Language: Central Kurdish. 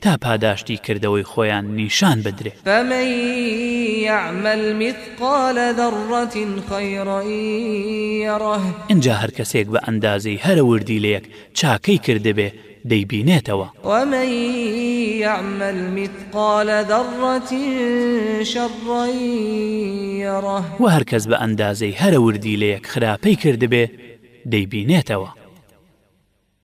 تا پاداشتی کردەوەی خۆیان نیشان بدرێ. فمن یعمل مثقال ذرە خیرا یره. ئینجا هەر کەسێک بە ئەندازەی هەرە وردیلەیەک چاکەی کردبێ دەیبینێتەوە. ومن یعمل مثقال ذرە شرا یره. وە هەر کەس بە ئەندازەی هەرە وردیلەیەک خراپەی کردبێ دەیبینێتەوە.